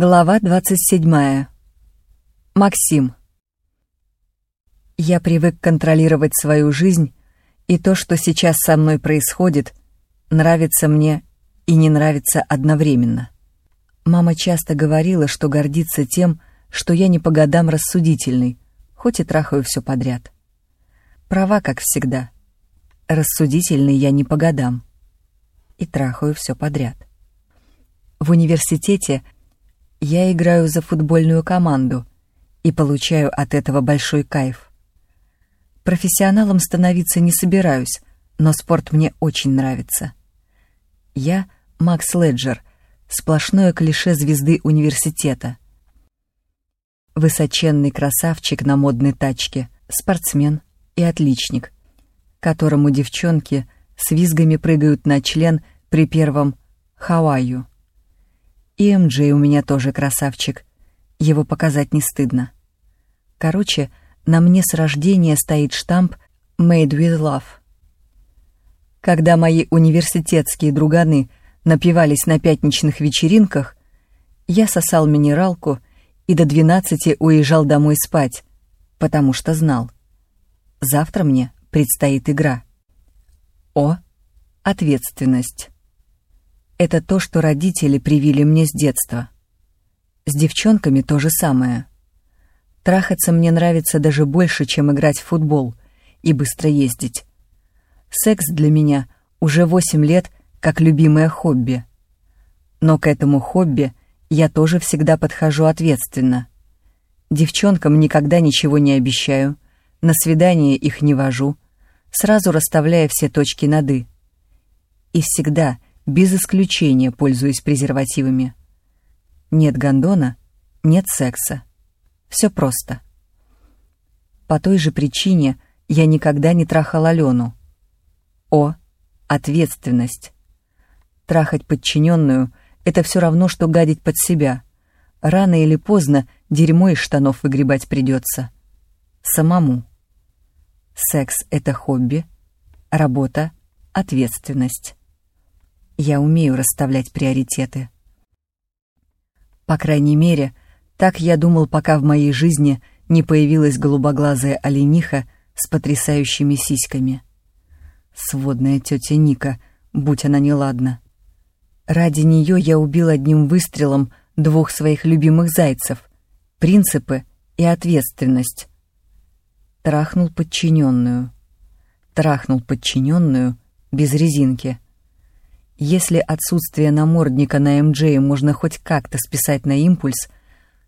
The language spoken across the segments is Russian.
Глава 27. Максим. Я привык контролировать свою жизнь, и то, что сейчас со мной происходит, нравится мне и не нравится одновременно. Мама часто говорила, что гордится тем, что я не по годам рассудительный, хоть и трахаю все подряд. Права, как всегда. Рассудительный я не по годам. И трахаю все подряд. В университете — я играю за футбольную команду и получаю от этого большой кайф. Профессионалом становиться не собираюсь, но спорт мне очень нравится. Я Макс Леджер, сплошное клише звезды университета. Высоченный красавчик на модной тачке, спортсмен и отличник, которому девчонки с визгами прыгают на член при первом «Хавайю». И МД у меня тоже красавчик. Его показать не стыдно. Короче, на мне с рождения стоит штамп «Made with Love». Когда мои университетские друганы напивались на пятничных вечеринках, я сосал минералку и до двенадцати уезжал домой спать, потому что знал. Завтра мне предстоит игра. О, ответственность. Это то, что родители привили мне с детства. С девчонками то же самое. Трахаться мне нравится даже больше, чем играть в футбол и быстро ездить. Секс для меня уже восемь лет как любимое хобби. Но к этому хобби я тоже всегда подхожу ответственно. Девчонкам никогда ничего не обещаю, на свидание их не вожу, сразу расставляя все точки над «и». И всегда — без исключения пользуюсь презервативами. Нет гондона, нет секса. Все просто. По той же причине я никогда не трахал Алену. О, ответственность. Трахать подчиненную — это все равно, что гадить под себя. Рано или поздно дерьмо из штанов выгребать придется. Самому. Секс — это хобби, работа — ответственность. Я умею расставлять приоритеты. По крайней мере, так я думал, пока в моей жизни не появилась голубоглазая олениха с потрясающими сиськами. Сводная тетя Ника, будь она неладна. Ради нее я убил одним выстрелом двух своих любимых зайцев — принципы и ответственность. Трахнул подчиненную. Трахнул подчиненную без резинки — если отсутствие намордника на МД можно хоть как-то списать на импульс,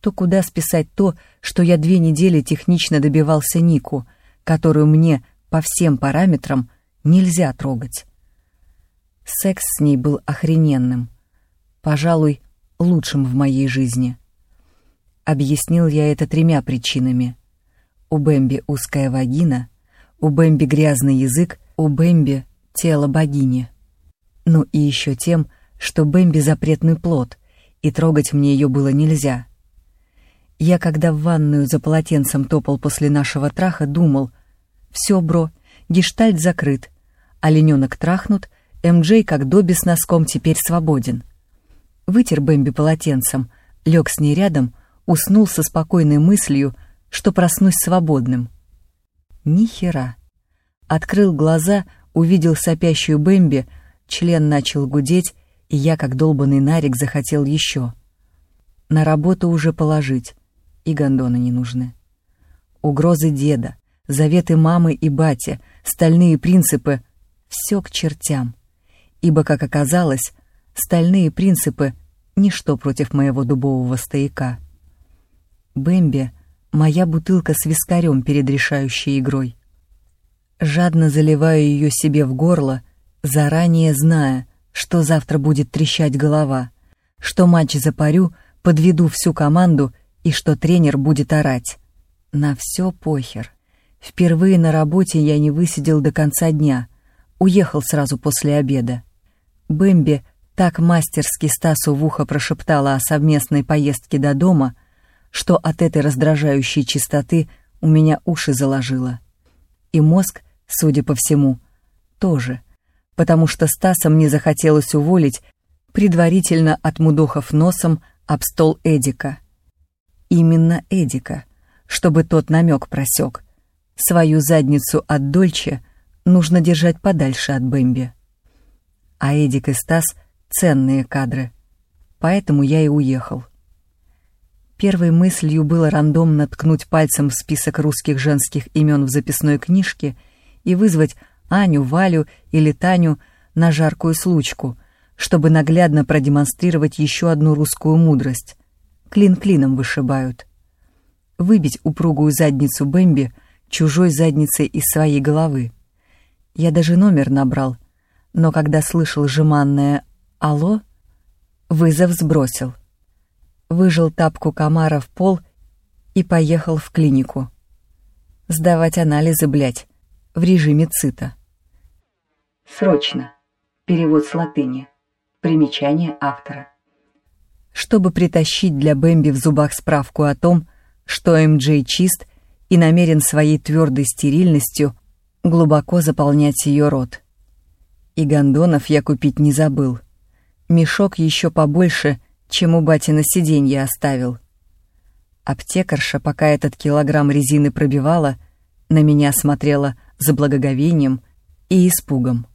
то куда списать то, что я две недели технично добивался Нику, которую мне по всем параметрам нельзя трогать? Секс с ней был охрененным. Пожалуй, лучшим в моей жизни. Объяснил я это тремя причинами. У Бэмби узкая вагина, у Бэмби грязный язык, у Бэмби тело богини. Ну и еще тем, что Бэмби запретный плод, и трогать мне ее было нельзя. Я, когда в ванную за полотенцем топал после нашего траха, думал, все, бро, гештальт закрыт, олененок трахнут, МД, как Добби с носком, теперь свободен. Вытер Бэмби полотенцем, лег с ней рядом, уснул со спокойной мыслью, что проснусь свободным. Ни хера. Открыл глаза, увидел сопящую Бэмби, Член начал гудеть, и я, как долбанный нарик, захотел еще. На работу уже положить, и гондоны не нужны. Угрозы деда, заветы мамы и бати, стальные принципы — все к чертям. Ибо, как оказалось, стальные принципы — ничто против моего дубового стояка. Бэмби — моя бутылка с вискарем перед решающей игрой. Жадно заливаю ее себе в горло — заранее зная, что завтра будет трещать голова, что матч запарю, подведу всю команду и что тренер будет орать. На все похер. Впервые на работе я не высидел до конца дня, уехал сразу после обеда. Бэмби так мастерски Стасу в ухо прошептала о совместной поездке до дома, что от этой раздражающей чистоты у меня уши заложило. И мозг, судя по всему, тоже — потому что Стаса мне захотелось уволить, предварительно отмудохав носом об стол Эдика. Именно Эдика, чтобы тот намек просек. Свою задницу от Дольче нужно держать подальше от Бэмби. А Эдик и Стас — ценные кадры. Поэтому я и уехал. Первой мыслью было рандомно ткнуть пальцем в список русских женских имен в записной книжке и вызвать Аню, Валю или Таню на жаркую случку, чтобы наглядно продемонстрировать еще одну русскую мудрость. Клин клином вышибают. Выбить упругую задницу Бэмби чужой задницей из своей головы. Я даже номер набрал, но когда слышал жеманное «Алло», вызов сбросил. Выжил тапку комара в пол и поехал в клинику. Сдавать анализы, блядь, в режиме цита. Срочно. Перевод с латыни. Примечание автора. Чтобы притащить для Бэмби в зубах справку о том, что МД чист и намерен своей твердой стерильностью глубоко заполнять ее рот. И гондонов я купить не забыл. Мешок еще побольше, чем у бати на сиденье оставил. Аптекарша, пока этот килограмм резины пробивала, на меня смотрела с благоговением и испугом.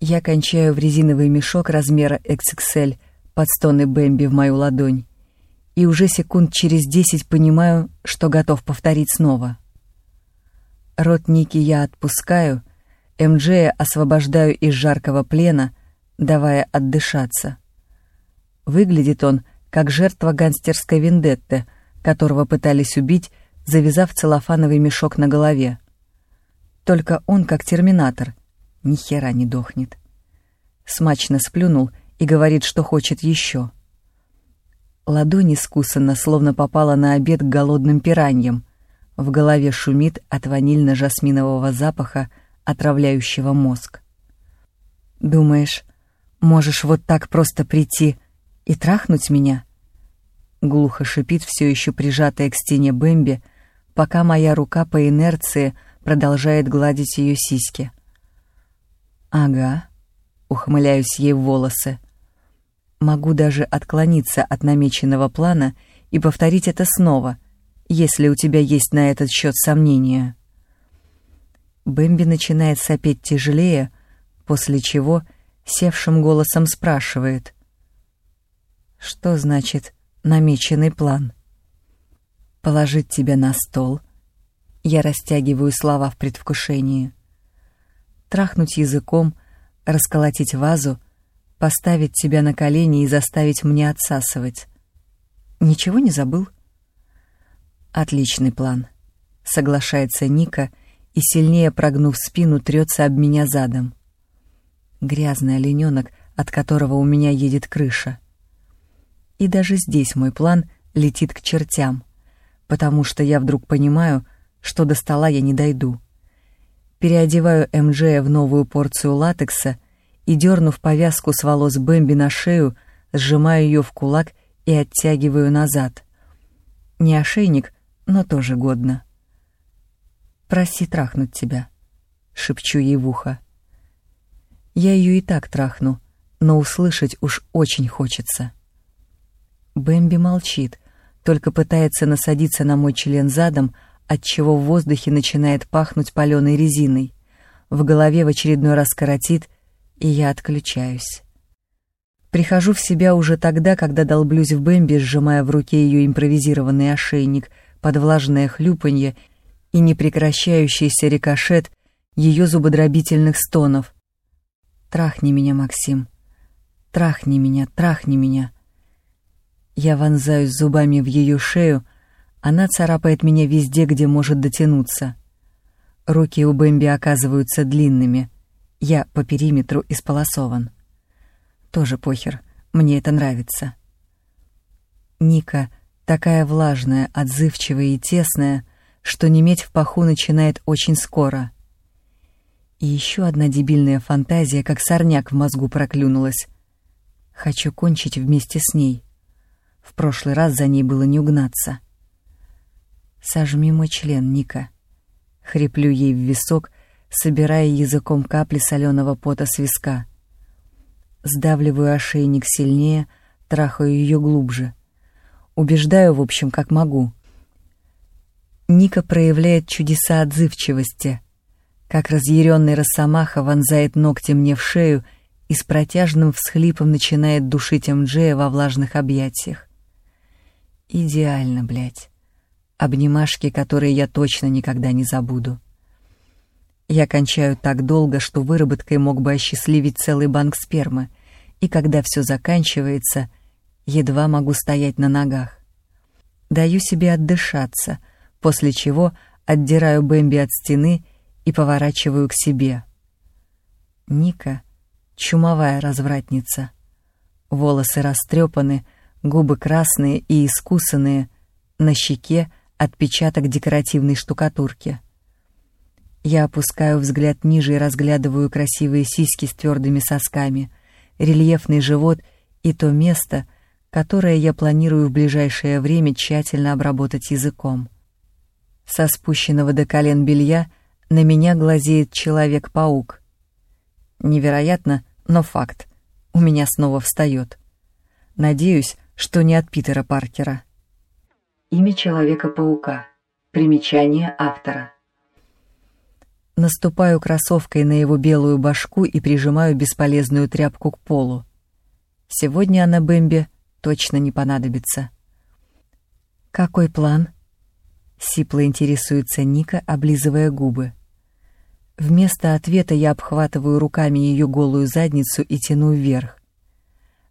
Я кончаю в резиновый мешок размера XXL под стоны Бэмби в мою ладонь и уже секунд через десять понимаю, что готов повторить снова. Рот Ники я отпускаю, МД освобождаю из жаркого плена, давая отдышаться. Выглядит он, как жертва гангстерской вендетты, которого пытались убить, завязав целлофановый мешок на голове. Только он, как терминатор, ни хера не дохнет. Смачно сплюнул и говорит, что хочет еще. Ладонь искусана, словно попала на обед к голодным пираньям. В голове шумит от ванильно-жасминового запаха, отравляющего мозг. «Думаешь, можешь вот так просто прийти и трахнуть меня?» Глухо шипит все еще прижатая к стене Бэмби, пока моя рука по инерции продолжает гладить ее сиськи. «Ага», — ухмыляюсь ей в волосы. Могу даже отклониться от намеченного плана и повторить это снова, если у тебя есть на этот счет сомнения. Бэмби начинает сопеть тяжелее, после чего севшим голосом спрашивает. «Что значит намеченный план?» «Положить тебя на стол». Я растягиваю слова в предвкушении. Трахнуть языком, расколотить вазу — поставить тебя на колени и заставить мне отсасывать. Ничего не забыл? Отличный план. Соглашается Ника и, сильнее прогнув спину, трется об меня задом. Грязный олененок, от которого у меня едет крыша. И даже здесь мой план летит к чертям, потому что я вдруг понимаю, что до стола я не дойду. Переодеваю МД в новую порцию латекса и, дернув повязку с волос Бэмби на шею, сжимаю ее в кулак и оттягиваю назад. Не ошейник, но тоже годно. «Проси трахнуть тебя», — шепчу ей в ухо. Я ее и так трахну, но услышать уж очень хочется. Бэмби молчит, только пытается насадиться на мой член задом, отчего в воздухе начинает пахнуть паленой резиной. В голове в очередной раз коротит, и я отключаюсь. Прихожу в себя уже тогда, когда долблюсь в Бэмби, сжимая в руке ее импровизированный ошейник под влажное хлюпанье и непрекращающийся рикошет ее зубодробительных стонов. «Трахни меня, Максим! Трахни меня, трахни меня!» Я вонзаюсь зубами в ее шею, она царапает меня везде, где может дотянуться. Руки у Бэмби оказываются длинными — я по периметру исполосован. Тоже похер, мне это нравится. Ника такая влажная, отзывчивая и тесная, что неметь в паху начинает очень скоро. И еще одна дебильная фантазия, как сорняк в мозгу проклюнулась. Хочу кончить вместе с ней. В прошлый раз за ней было не угнаться. «Сожми мой член, Ника». Хриплю ей в висок, собирая языком капли соленого пота с виска. Сдавливаю ошейник сильнее, трахаю ее глубже. Убеждаю, в общем, как могу. Ника проявляет чудеса отзывчивости, как разъяренный росомаха вонзает ногти мне в шею и с протяжным всхлипом начинает душить Эмджея во влажных объятиях. Идеально, блядь. Обнимашки, которые я точно никогда не забуду. Я кончаю так долго, что выработкой мог бы осчастливить целый банк спермы, и когда все заканчивается, едва могу стоять на ногах. Даю себе отдышаться, после чего отдираю Бэмби от стены и поворачиваю к себе. Ника — чумовая развратница. Волосы растрепаны, губы красные и искусанные, на щеке отпечаток декоративной штукатурки. Я опускаю взгляд ниже и разглядываю красивые сиськи с твердыми сосками, рельефный живот и то место, которое я планирую в ближайшее время тщательно обработать языком. Со спущенного до колен белья на меня глазеет Человек-паук. Невероятно, но факт. У меня снова встает. Надеюсь, что не от Питера Паркера. Имя Человека-паука. Примечание автора. Наступаю кроссовкой на его белую башку и прижимаю бесполезную тряпку к полу. Сегодня она Бэмби точно не понадобится. «Какой план?» — сипло интересуется Ника, облизывая губы. Вместо ответа я обхватываю руками ее голую задницу и тяну вверх.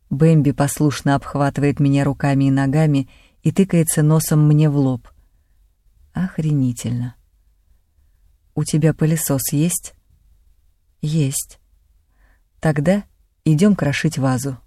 Бэмби послушно обхватывает меня руками и ногами и тыкается носом мне в лоб. Охренительно. «У тебя пылесос есть?» «Есть. Тогда идем крошить вазу».